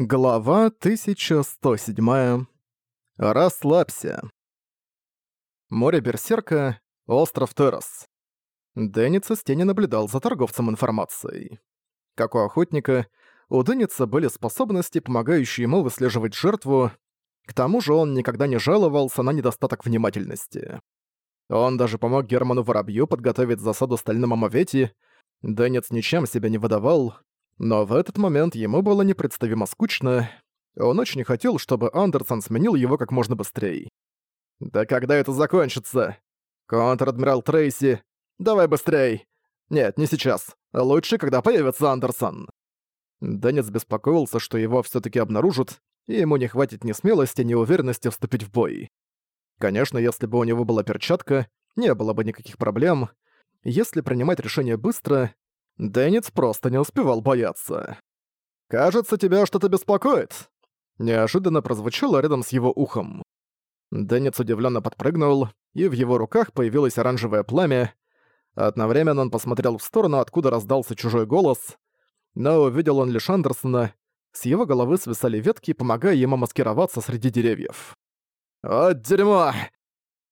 Глава 1107. Расслабься. Море Берсерка, остров Террас. Денница с тени наблюдал за торговцем информацией. Как у охотника, у Денница были способности, помогающие ему выслеживать жертву, к тому же он никогда не жаловался на недостаток внимательности. Он даже помог Герману Воробью подготовить засаду стальном омовете, Денниц ничем себя не выдавал, но в этот момент ему было непредставимо скучно, он очень хотел, чтобы Андерсон сменил его как можно быстрее. «Да когда это закончится? Контр-адмирал Трейси, давай быстрее! Нет, не сейчас. Лучше, когда появится Андерсон!» Деннис беспокоился, что его все таки обнаружат, и ему не хватит ни смелости, ни уверенности вступить в бой. Конечно, если бы у него была перчатка, не было бы никаких проблем. Если принимать решение быстро, Дэнниц просто не успевал бояться. «Кажется, тебя что-то беспокоит!» Неожиданно прозвучало рядом с его ухом. Дэнниц удивленно подпрыгнул, и в его руках появилось оранжевое пламя. Одновременно он посмотрел в сторону, откуда раздался чужой голос, но увидел он лишь Андерсона. С его головы свисали ветки, помогая ему маскироваться среди деревьев. «От дерьмо!»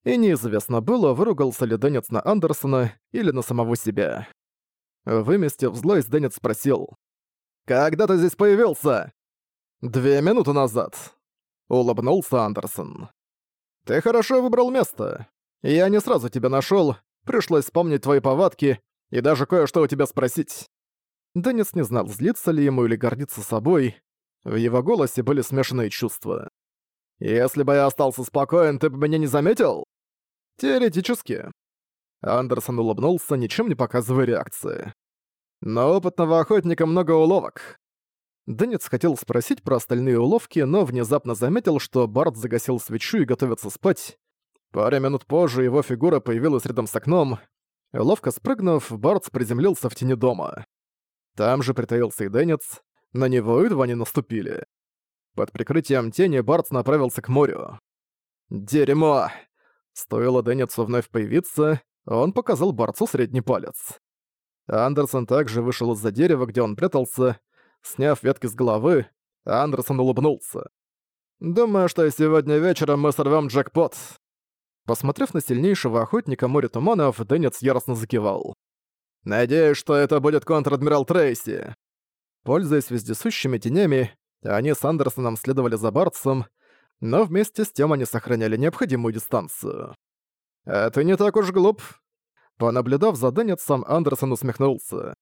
И неизвестно было, выругался ли Дэнниц на Андерсона или на самого себя. Выместив злость, Деннет спросил. «Когда ты здесь появился?» «Две минуты назад», — улыбнулся Андерсон. «Ты хорошо выбрал место. Я не сразу тебя нашёл, пришлось вспомнить твои повадки и даже кое-что у тебя спросить». Деннис не знал, злиться ли ему или гордиться собой. В его голосе были смешанные чувства. «Если бы я остался спокоен, ты бы меня не заметил?» «Теоретически. Андерсон улыбнулся, ничем не показывая реакции. «Но опытного охотника много уловок». Дэнец хотел спросить про остальные уловки, но внезапно заметил, что Барт загасил свечу и готовится спать. Пару минут позже его фигура появилась рядом с окном. Ловко спрыгнув, Бартс приземлился в тени дома. Там же притаился и Дэнец, на него едва не наступили. Под прикрытием тени Бартс направился к морю. «Дерьмо!» Стоило Дэнецу вновь появиться, он показал борцу средний палец. Андерсон также вышел из-за дерева, где он прятался. Сняв ветки с головы, Андерсон улыбнулся. «Думаю, что сегодня вечером мы сорвем джекпот». Посмотрев на сильнейшего охотника моря туманов, Деннис яростно закивал. «Надеюсь, что это будет контр-адмирал Трейси». Пользуясь вездесущими тенями, они с Андерсоном следовали за Барцем, но вместе с тем они сохраняли необходимую дистанцию. А ты не так уж глуп. Понаблюдав за Деннетсом, Андерсон усмехнулся.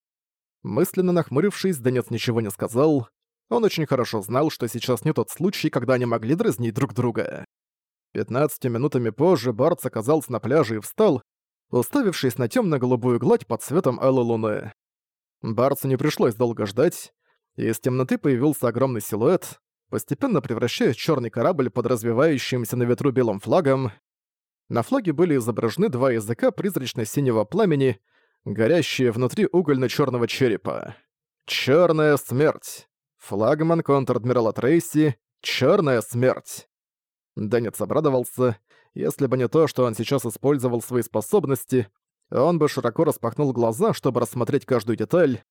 Мысленно нахмурившись, Деннет ничего не сказал. Он очень хорошо знал, что сейчас не тот случай, когда они могли дразнить друг друга. 15 минутами позже Барц оказался на пляже и встал, уставившись на темно-голубую гладь под светом алой луны. Барцу не пришлось долго ждать, и из темноты появился огромный силуэт, постепенно превращаясь в черный корабль под развивающимся на ветру белым флагом, на флаге были изображены два языка призрачно-синего пламени, горящие внутри угольно-чёрного черепа. «Чёрная смерть!» Флагман контр-адмирала Трейси «Чёрная смерть!» Дэнец обрадовался. Если бы не то, что он сейчас использовал свои способности, он бы широко распахнул глаза, чтобы рассмотреть каждую деталь.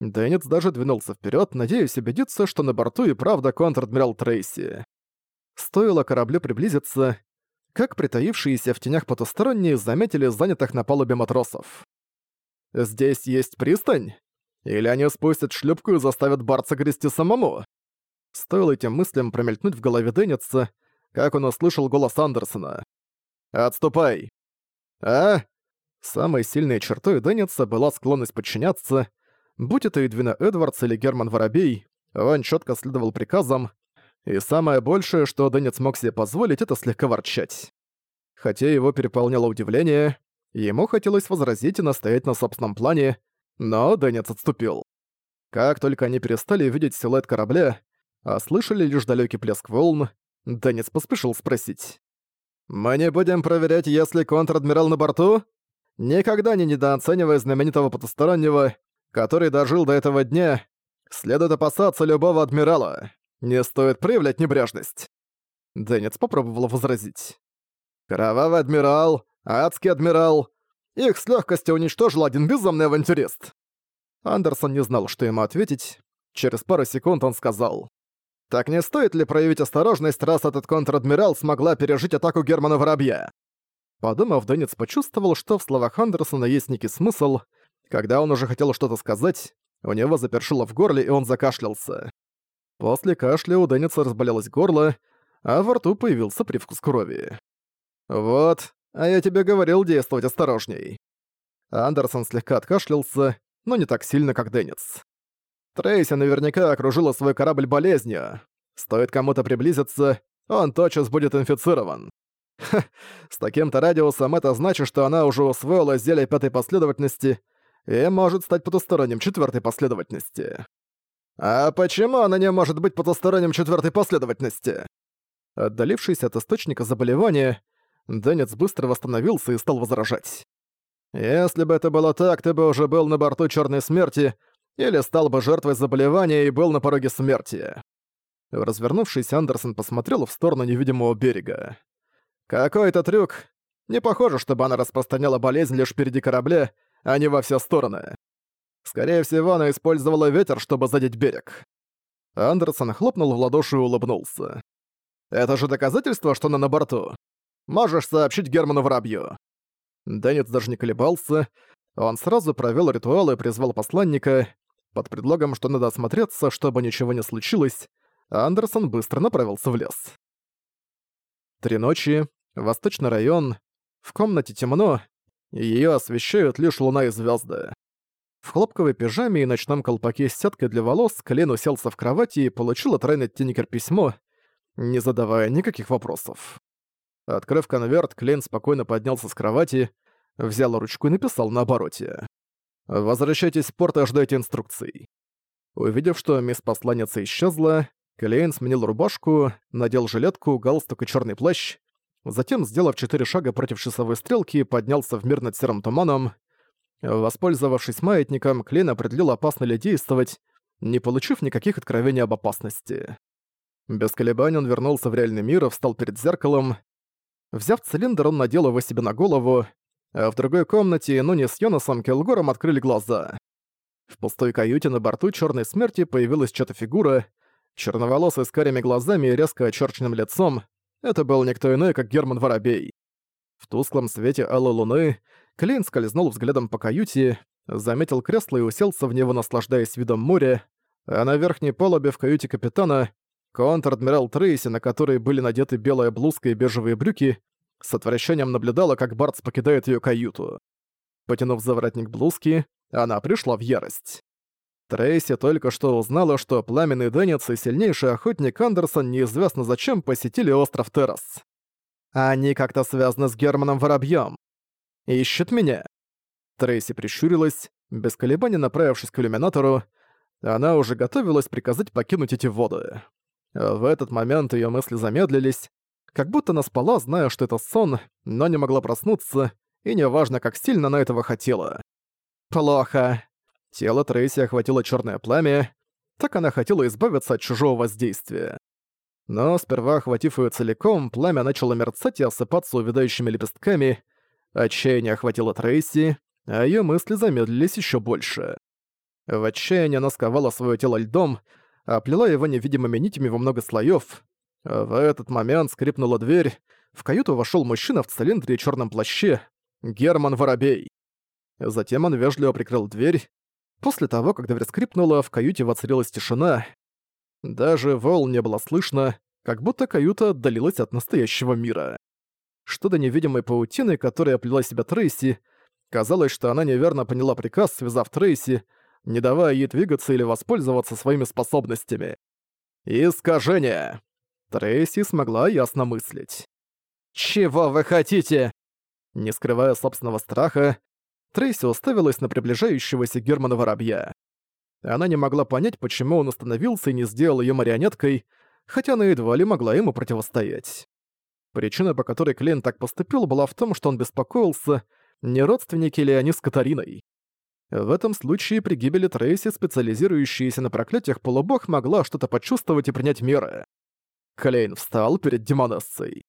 Деннет даже двинулся вперед, надеясь убедиться, что на борту и правда контр-адмирал Трейси. Стоило кораблю приблизиться, как притаившиеся в тенях потусторонние заметили занятых на палубе матросов. «Здесь есть пристань? Или они спустят шлюпку и заставят Барца грести самому?» Стоило этим мыслям промелькнуть в голове Денница, как он услышал голос Андерсона. «Отступай!» «А?» Самой сильной чертой Денница была склонность подчиняться. Будь это Эдвина Эдвардс или Герман Воробей, он четко следовал приказам, и самое большее, что Дэнец мог себе позволить, это слегка ворчать. Хотя его переполняло удивление, ему хотелось возразить и настоять на собственном плане, но Дэнец отступил. Как только они перестали видеть силуэт корабля, а слышали лишь далёкий плеск волн, Дэнец поспешил спросить. «Мы не будем проверять, есть ли контр-адмирал на борту? Никогда не недооценивая знаменитого потустороннего, который дожил до этого дня, следует опасаться любого адмирала». Не стоит проявлять небрежность. Денец попробовал возразить. Кровавый адмирал, адский адмирал. Их с легкостью уничтожил один безумный авантюрист. Андерсон не знал, что ему ответить. Через пару секунд он сказал. Так не стоит ли проявить осторожность, раз этот контр-адмирал смогла пережить атаку Германа Воробья? Подумав, Донец почувствовал, что в словах Андерсона есть некий смысл. Когда он уже хотел что-то сказать, у него запершило в горле, и он закашлялся. После кашля у Денниса разболелось горло, а во рту появился привкус крови. «Вот, а я тебе говорил действовать осторожней». Андерсон слегка откашлялся, но не так сильно, как Деннис. Трейси наверняка окружила свой корабль болезнью. Стоит кому-то приблизиться, он тотчас будет инфицирован. Ха, с таким-то радиусом это значит, что она уже усвоила зелье пятой последовательности и может стать потусторонним четвертой последовательности. А почему она не может быть потусторонним четвертой последовательности? Отдалившись от источника заболевания, Денец быстро восстановился и стал возражать. Если бы это было так, ты бы уже был на борту черной смерти или стал бы жертвой заболевания и был на пороге смерти. Развернувшись, Андерсон посмотрел в сторону невидимого берега. Какой это трюк. Не похоже, чтобы она распространяла болезнь лишь впереди корабля, а не во все стороны. Скорее всего, она использовала ветер, чтобы задеть берег. Андерсон хлопнул в ладоши и улыбнулся. «Это же доказательство, что она на борту. Можешь сообщить Герману Воробью». Деннет даже не колебался. Он сразу провёл ритуал и призвал посланника. Под предлогом, что надо осмотреться, чтобы ничего не случилось, Андерсон быстро направился в лес. Три ночи, восточный район, в комнате темно, и её освещают лишь луна и звёзды. В хлопковой пижаме и ночном колпаке с сеткой для волос Клин уселся в кровати и получил от Рейна Тинникер письмо, не задавая никаких вопросов. Открыв конверт, Клин спокойно поднялся с кровати, взял ручку и написал на обороте. «Возвращайтесь в порт и ждайте инструкций». Увидев, что мисс посланница исчезла, Клейн сменил рубашку, надел жилетку, галстук и черный плащ, затем, сделав четыре шага против часовой стрелки, поднялся в мир над серым туманом, Воспользовавшись маятником, Клин определил, опасно ли действовать, не получив никаких откровений об опасности. Без колебаний он вернулся в реальный мир и встал перед зеркалом. Взяв цилиндр, он надел его себе на голову, а в другой комнате Нуни с Йонасом Келгором открыли глаза. В пустой каюте на борту Черной Смерти появилась чья-то фигура, черноволосый с карими глазами и резко очерченным лицом. Это был никто иной, как Герман Воробей. В тусклом свете алой луны Клейн скользнул взглядом по каюте, заметил кресло и уселся в него, наслаждаясь видом моря, а на верхней палубе в каюте капитана контр-адмирал Трейси, на которой были надеты белая блузка и бежевые брюки, с отвращением наблюдала, как Бартс покидает ее каюту. Потянув за воротник блузки, она пришла в ярость. Трейси только что узнала, что пламенный Денец и сильнейший охотник Андерсон неизвестно зачем посетили остров Террас. Они как-то связаны с Германом Воробьём. Ищет меня». Трейси прищурилась, без колебаний направившись к иллюминатору. Она уже готовилась приказать покинуть эти воды. А в этот момент её мысли замедлились, как будто она спала, зная, что это сон, но не могла проснуться, и неважно, как сильно она этого хотела. Плохо. Тело Трейси охватило чёрное пламя, так она хотела избавиться от чужого воздействия. Но сперва, охватив ее целиком, пламя начало мерцать и осыпаться увядающими лепестками. Отчаяние охватило Трейси, а ее мысли замедлились еще больше. В отчаянии она сковала свое тело льдом, оплела его невидимыми нитями во много слоев. В этот момент скрипнула дверь. В каюту вошел мужчина в цилиндре и черном плаще — Герман Воробей. Затем он вежливо прикрыл дверь. После того, как дверь скрипнула, в каюте воцарилась тишина. Даже волн не было слышно, как будто каюта отдалилась от настоящего мира. Что до невидимой паутины, которая плела себя Трейси, казалось, что она неверно поняла приказ, связав Трейси, не давая ей двигаться или воспользоваться своими способностями. «Искажение!» Трейси смогла ясно мыслить. «Чего вы хотите?» Не скрывая собственного страха, Трейси уставилась на приближающегося Германа Воробья. Она не могла понять, почему он остановился и не сделал ее марионеткой, хотя она едва ли могла ему противостоять. Причина, по которой Клейн так поступил, была в том, что он беспокоился, не родственники ли они с Катариной. В этом случае при гибели Трейси, специализирующаяся на проклятиях, полубог могла что-то почувствовать и принять меры. Клейн встал перед демонессой.